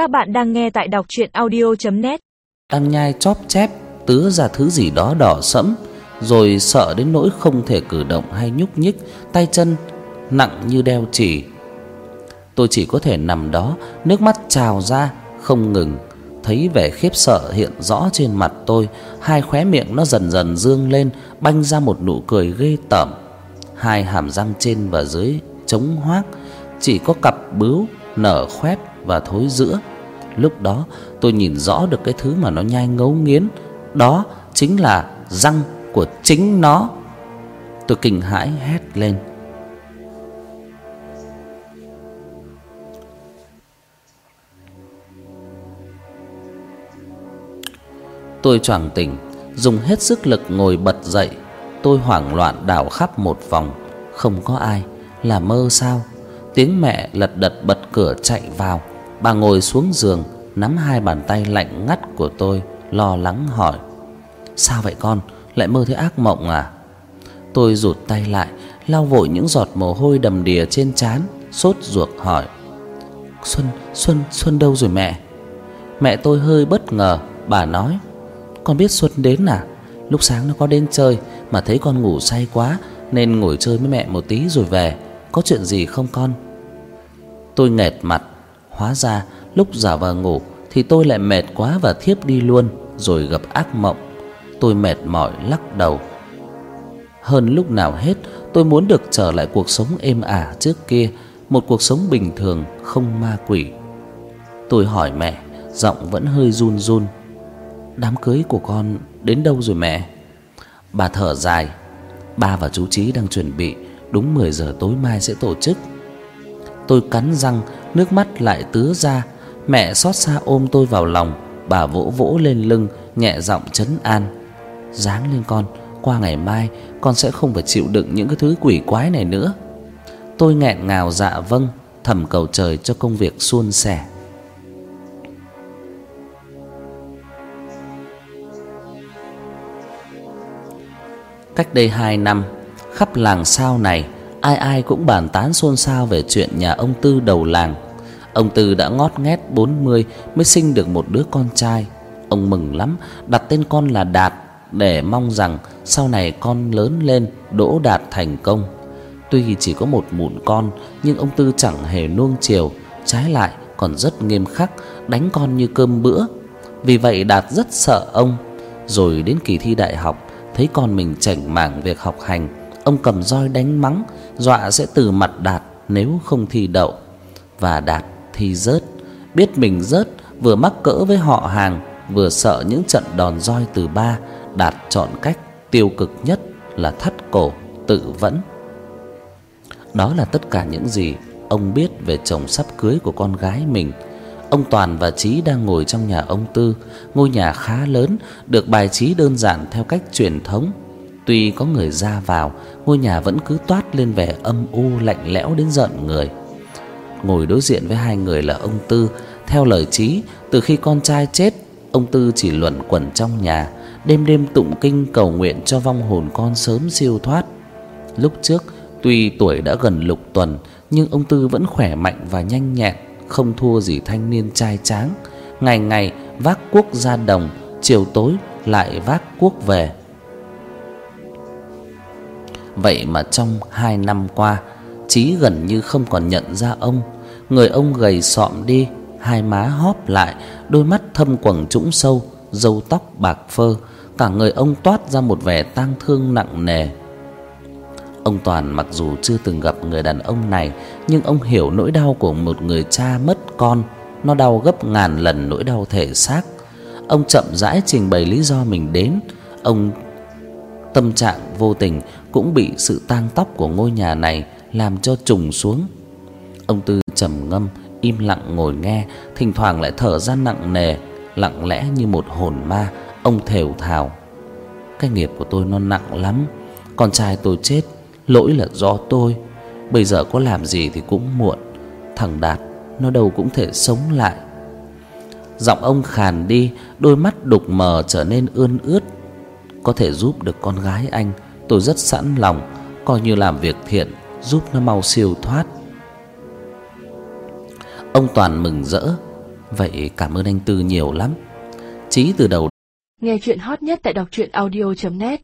Các bạn đang nghe tại đọc audio net Đang nhai chóp chép tứa ra thứ gì đó đỏ sẫm, rồi sợ đến nỗi không thể cử động hay nhúc nhích, tay chân nặng như đeo chỉ. Tôi chỉ có thể nằm đó, nước mắt trào ra không ngừng. Thấy vẻ khiếp sợ hiện rõ trên mặt tôi, hai khóe miệng nó dần dần dương lên, banh ra một nụ cười ghê tởm. Hai hàm răng trên và dưới chống hoác, chỉ có cặp bướu nở khoét và thối giữa. Lúc đó tôi nhìn rõ được cái thứ mà nó nhai ngấu nghiến, đó chính là răng của chính nó. Tôi kinh hãi hét lên. Tôi choàng tỉnh, dùng hết sức lực ngồi bật dậy. Tôi hoảng loạn đảo khắp một vòng, không có ai, là mơ sao? Tiếng mẹ lật đật bật cửa chạy vào, bà ngồi xuống giường, nắm hai bàn tay lạnh ngắt của tôi, lo lắng hỏi: "Sao vậy con, lại mơ thấy ác mộng à?" Tôi rụt tay lại, lau vội những giọt mồ hôi đầm đìa trên trán, sốt ruột hỏi: "Xuân, Xuân, Xuân đâu rồi mẹ?" Mẹ tôi hơi bất ngờ, bà nói: "Con biết Xuân đến à? Lúc sáng nó có đến chơi mà thấy con ngủ say quá nên ngồi chơi với mẹ một tí rồi về." có chuyện gì không con? Tôi nghẹt mặt, hóa ra lúc giả vờ ngủ thì tôi lại mệt quá và thiếp đi luôn, rồi gặp ác mộng. Tôi mệt mỏi lắc đầu. Hơn lúc nào hết, tôi muốn được trở lại cuộc sống êm ả trước kia, một cuộc sống bình thường không ma quỷ. Tôi hỏi mẹ, giọng vẫn hơi run run. Đám cưới của con đến đâu rồi mẹ? Bà thở dài. Ba và chú Chí đang chuẩn bị đúng 10 giờ tối mai sẽ tổ chức. Tôi cắn răng, nước mắt lại tứa ra. Mẹ xót xa ôm tôi vào lòng, bà vỗ vỗ lên lưng, nhẹ giọng trấn an. "Dáng lên con, qua ngày mai con sẽ không phải chịu đựng những cái thứ quỷ quái này nữa." Tôi nghẹn ngào dạ vâng, thầm cầu trời cho công việc suôn sẻ. Cách đây 2 năm, khắp làng sao này ai ai cũng bàn tán xôn xao về chuyện nhà ông Tư đầu làng. Ông Tư đã ngót nghét 40 mới sinh được một đứa con trai. Ông mừng lắm, đặt tên con là Đạt để mong rằng sau này con lớn lên đỗ đạt thành công. Tuy chỉ có một mụn con, nhưng ông Tư chẳng hề nuông chiều, trái lại còn rất nghiêm khắc, đánh con như cơm bữa. Vì vậy Đạt rất sợ ông. Rồi đến kỳ thi đại học, thấy con mình chảnh mảng việc học hành, ông cầm roi đánh mắng, dọa sẽ từ mặt Đạt nếu không thi đậu. Và Đạt thi rớt, biết mình rớt, vừa mắc cỡ với họ hàng, vừa sợ những trận đòn roi từ ba, Đạt chọn cách tiêu cực nhất là thắt cổ tự vẫn. Đó là tất cả những gì ông biết về chồng sắp cưới của con gái mình. Ông Toàn và Chí đang ngồi trong nhà ông Tư, ngôi nhà khá lớn, được bài trí đơn giản theo cách truyền thống Tuy có người ra vào, ngôi nhà vẫn cứ toát lên vẻ âm u lạnh lẽo đến giận người. Ngồi đối diện với hai người là ông Tư, theo lời Chí, từ khi con trai chết, ông Tư chỉ luẩn quẩn trong nhà, đêm đêm tụng kinh cầu nguyện cho vong hồn con sớm siêu thoát. Lúc trước, tuy tuổi đã gần lục tuần, nhưng ông Tư vẫn khỏe mạnh và nhanh nhẹn, không thua gì thanh niên trai tráng. Ngày ngày vác cuốc ra đồng, chiều tối lại vác cuốc về Vậy mà trong hai năm qua, Chí gần như không còn nhận ra ông. Người ông gầy xọm đi, hai má hóp lại, đôi mắt thâm quầng trũng sâu, râu tóc bạc phơ, cả người ông toát ra một vẻ tang thương nặng nề. Ông Toàn mặc dù chưa từng gặp người đàn ông này, nhưng ông hiểu nỗi đau của một người cha mất con, nó đau gấp ngàn lần nỗi đau thể xác. Ông chậm rãi trình bày lý do mình đến, ông tâm trạng vô tình cũng bị sự tang tóc của ngôi nhà này làm cho trùng xuống. Ông Tư trầm ngâm, im lặng ngồi nghe, thỉnh thoảng lại thở ra nặng nề, lặng lẽ như một hồn ma, ông thều thào. Cái nghiệp của tôi nó nặng lắm, con trai tôi chết, lỗi là do tôi. Bây giờ có làm gì thì cũng muộn, thằng Đạt nó đâu cũng thể sống lại. Giọng ông khàn đi, đôi mắt đục mờ trở nên ươn ướt. Có thể giúp được con gái anh tôi rất sẵn lòng coi như làm việc thiện giúp nó mau siêu thoát. Ông Toàn mừng rỡ, Vậy cảm ơn anh Tư nhiều lắm. Chí từ đầu Nghe chuyện hot nhất tại đọc truyện audio net